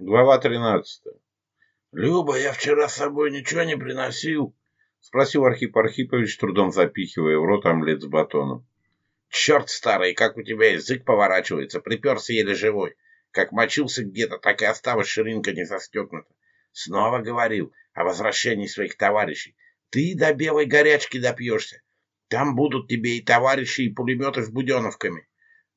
Глава 13. «Люба, я вчера с собой ничего не приносил?» — спросил Архип Архипович, трудом запихивая в рот омлет с батоном. «Черт старый, как у тебя язык поворачивается, приперся еле живой. Как мочился где-то, так и осталась ширинка не застегнута. Снова говорил о возвращении своих товарищей. Ты до белой горячки допьешься. Там будут тебе и товарищи, и пулеметы с буденовками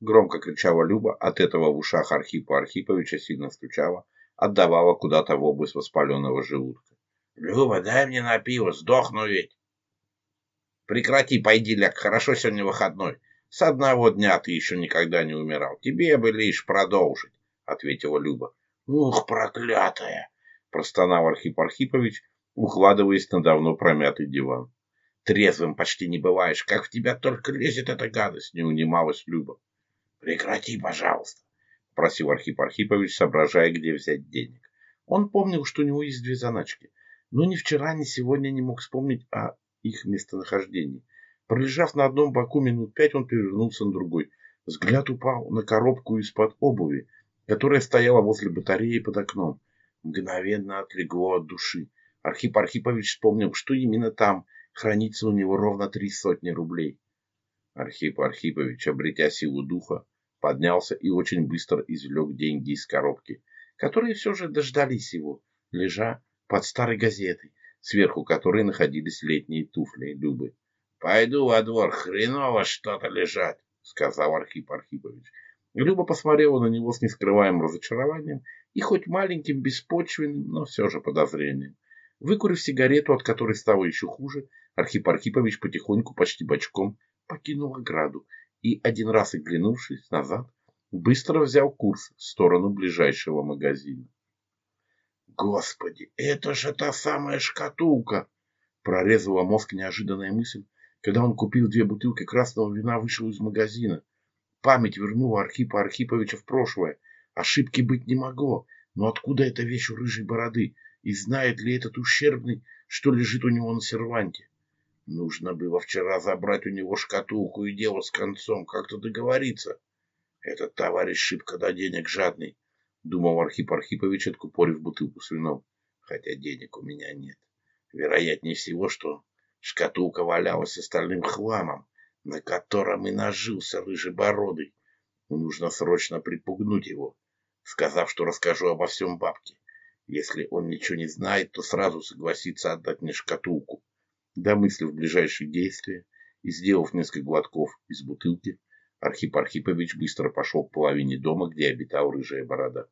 громко кричала Люба, от этого в ушах Архипа Архиповича сильно стучала, отдавала куда-то в область воспаленного желудка. «Люба, дай мне на пиво, сдохну ведь!» «Прекрати, пойди, ляг, хорошо сегодня выходной. С одного дня ты еще никогда не умирал. Тебе бы лишь продолжить», — ответила Люба. «Ух, проклятая!» — простонал Архип Архипович, укладываясь на давно промятый диван. «Трезвым почти не бываешь. Как в тебя только лезет эта гадость!» — не унималась Люба прекрати, пожалуйста, — просил Архип Архипович, соображая, где взять денег. Он помнил, что у него есть две заначки, но ни вчера, ни сегодня не мог вспомнить о их местонахождении. Пролежав на одном боку минут пять, он перевернулся на другой. Взгляд упал на коробку из-под обуви, которая стояла возле батареи под окном. Мгновенно отлегло от души. Архип Архипович вспомнил, что именно там хранится у него ровно три сотни рублей. Архип Архипович, обретя силу духа, поднялся и очень быстро извлек деньги из коробки, которые все же дождались его, лежа под старой газетой, сверху которой находились летние туфли Любы. «Пойду во двор, хреново что-то лежать", — сказал Архип Архипович. Люба посмотрела на него с нескрываемым разочарованием и хоть маленьким, беспочвенным, но все же подозрением. Выкурив сигарету, от которой стало еще хуже, Архип Архипович потихоньку, почти бочком, покинул ограду и, один раз оглянувшись назад, быстро взял курс в сторону ближайшего магазина. «Господи, это же та самая шкатулка!» Прорезала мозг неожиданная мысль, когда он купил две бутылки красного вина, вышел из магазина. Память вернула Архипа Архиповича в прошлое. Ошибки быть не могло. Но откуда эта вещь у рыжей бороды? И знает ли этот ущербный, что лежит у него на серванте? Нужно было вчера забрать у него шкатулку и дело с концом, как-то договориться. Этот товарищ шибко до денег жадный, — думал Архип Архипович, откупорив бутылку с вином. Хотя денег у меня нет. Вероятнее всего, что шкатулка валялась остальным хламом, на котором и нажился рыжебородый. Ну, нужно срочно припугнуть его, сказав, что расскажу обо всем бабке. Если он ничего не знает, то сразу согласится отдать мне шкатулку. Домыслив ближайшие действия и сделав несколько глотков из бутылки, Архип Архипович быстро пошел к половине дома, где обитал рыжая борода.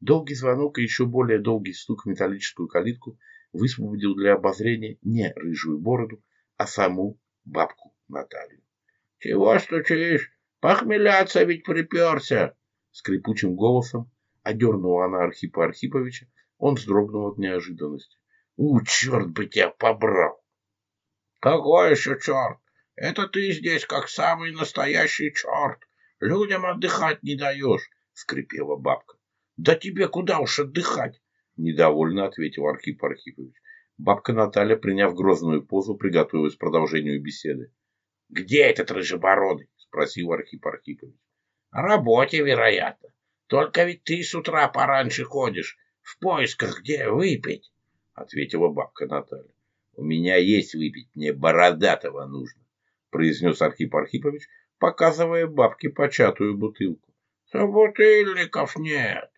Долгий звонок и еще более долгий стук в металлическую калитку высвободил для обозрения не рыжую бороду, а саму бабку Наталью. — Чего стучишь? Похмеляться ведь приперся! — скрипучим голосом одернула она Архипа Архиповича. Он вздрогнул от неожиданности. — У, черт бы тебя побрал! Какой еще черт? Это ты здесь как самый настоящий черт. Людям отдыхать не даешь, — скрипела бабка. Да тебе куда уж отдыхать? — недовольно ответил Архип Архипович. Бабка Наталья, приняв грозную позу, приготовилась к продолжению беседы. — Где этот рыжебородый? — спросил Архип Архипович. — работе, вероятно. Только ведь ты с утра пораньше ходишь, в поисках где выпить, — ответила бабка Наталья. У меня есть выпить, мне бородатого нужно, произнес Архип Архипович, показывая бабке початую бутылку. Собутыльников нет,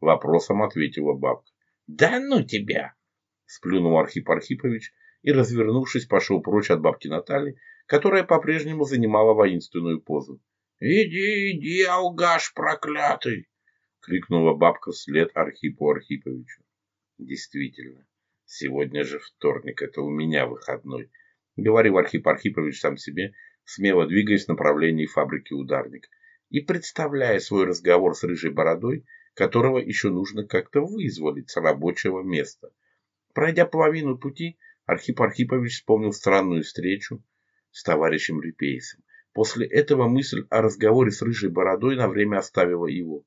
вопросом ответила бабка. Да ну тебя! сплюнул Архип Архипович и, развернувшись, пошел прочь от бабки Натальи, которая по-прежнему занимала воинственную позу. «Иди, иди, алгаш проклятый!» — крикнула бабка вслед Архипу Архиповичу. Действительно, Сегодня же вторник, это у меня выходной. Говорил Архип Архипович сам себе, смело двигаясь в направлении фабрики «Ударник» и представляя свой разговор с рыжей бородой, которого еще нужно как-то вызволить с рабочего места. Пройдя половину пути, Архип Архипович вспомнил странную встречу с товарищем Репейсом. После этого мысль о разговоре с рыжей бородой на время оставила его.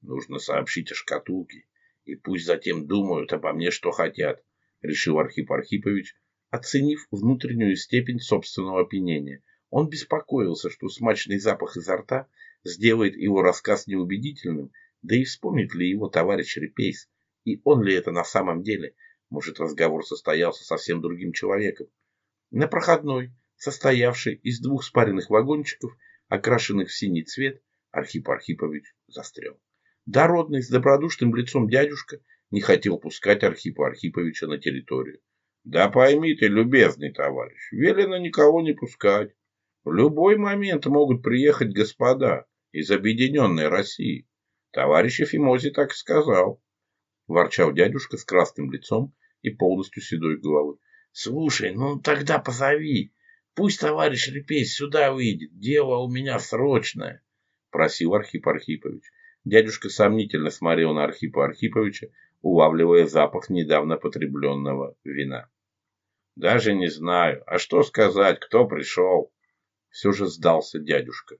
Нужно сообщить о шкатулке и пусть затем думают обо мне, что хотят, решил Архип Архипович, оценив внутреннюю степень собственного опьянения. Он беспокоился, что смачный запах изо рта сделает его рассказ неубедительным, да и вспомнит ли его товарищ Репейс, и он ли это на самом деле, может, разговор состоялся совсем другим человеком. На проходной, состоявший из двух спаренных вагончиков, окрашенных в синий цвет, Архип Архипович застрял. Дородный, с добродушным лицом дядюшка не хотел пускать Архипа Архиповича на территорию. Да пойми ты, любезный товарищ, велено никого не пускать. В любой момент могут приехать господа из Объединенной России. Товарищ Эфимози так и сказал. Ворчал дядюшка с красным лицом и полностью седой головой. Слушай, ну тогда позови. Пусть товарищ Репей сюда выйдет. Дело у меня срочное, просил Архип Архипович. Дядюшка сомнительно смотрел на Архипа Архиповича, улавливая запах недавно потребленного вина. «Даже не знаю. А что сказать? Кто пришел?» Все же сдался дядюшка.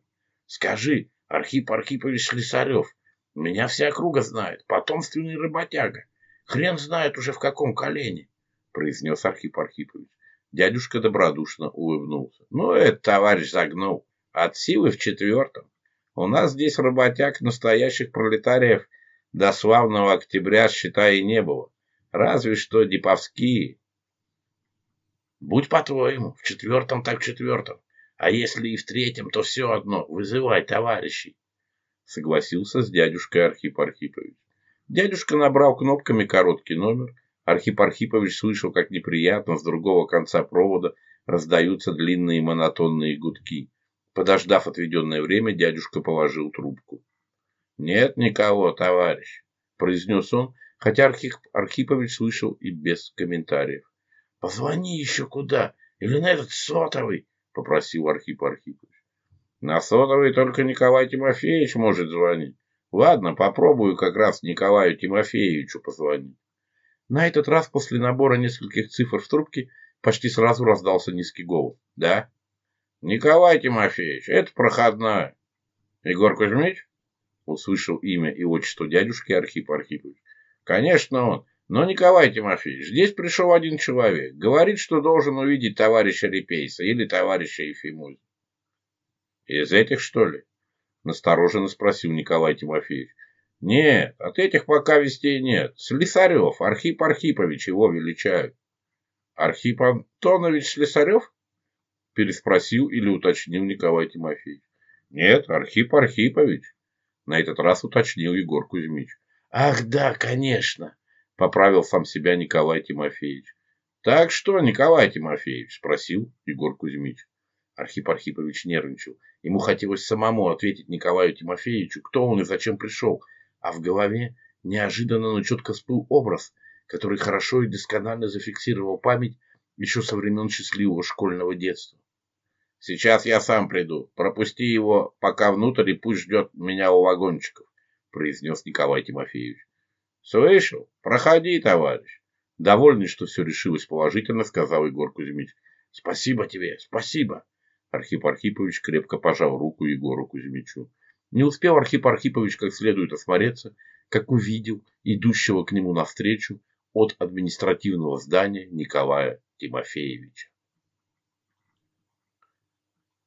«Скажи, Архип Архипович Слесарев, меня вся округа знает, потомственный работяга. Хрен знает уже в каком колене», — произнес Архип Архипович. Дядюшка добродушно улыбнулся. «Ну, это товарищ загнул. От силы в четвертом. У нас здесь работяг, настоящих пролетариев до славного октября, считай, не было. Разве что деповские. Будь по-твоему, в четвертом так в четвертом. А если и в третьем, то все одно. Вызывай товарищи. Согласился с дядюшкой Архип Архипович. Дядюшка набрал кнопками короткий номер. Архип Архипович слышал, как неприятно с другого конца провода раздаются длинные монотонные гудки. Подождав отведенное время, дядюшка положил трубку. «Нет никого, товарищ», – произнес он, хотя Архип, Архипович слышал и без комментариев. «Позвони еще куда, или на этот сотовый», – попросил Архип Архипович. «На сотовый только Николай Тимофеевич может звонить. Ладно, попробую как раз Николаю Тимофеевичу позвонить». На этот раз после набора нескольких цифр в трубке почти сразу раздался низкий голос. «Да?» Николай Тимофеевич, это проходная. Егор Кузьмич? Услышал имя и отчество дядюшки Архип Архипович. Конечно он. Но, Николай Тимофеевич, здесь пришел один человек. Говорит, что должен увидеть товарища Репейса или товарища Ефимузь. Из этих, что ли? Настороженно спросил Николай Тимофеевич. Нет, от этих пока вестей нет. Слесарев, Архип Архипович его величают. Архип Антонович Слесарев? – переспросил или уточнил Николай Тимофеевич. «Нет, Архип Архипович», – на этот раз уточнил Егор Кузьмич. «Ах да, конечно», – поправил сам себя Николай Тимофеевич. «Так что, Николай Тимофеевич?» – спросил Егор Кузьмич. Архип Архипович нервничал. Ему хотелось самому ответить Николаю Тимофеевичу, кто он и зачем пришел. А в голове неожиданно, но четко всплыл образ, который хорошо и досконально зафиксировал память еще со времен счастливого школьного детства. «Сейчас я сам приду. Пропусти его пока внутрь и пусть ждет меня у вагончиков», — произнес Николай Тимофеевич. «Слышал? Проходи, товарищ». Довольный, что все решилось положительно, сказал Егор Кузьмич. «Спасибо тебе, спасибо!» Архип Архипович крепко пожал руку Егору Кузьмичу. Не успел Архип Архипович как следует осмотреться, как увидел идущего к нему навстречу от административного здания Николая Тимофеевича.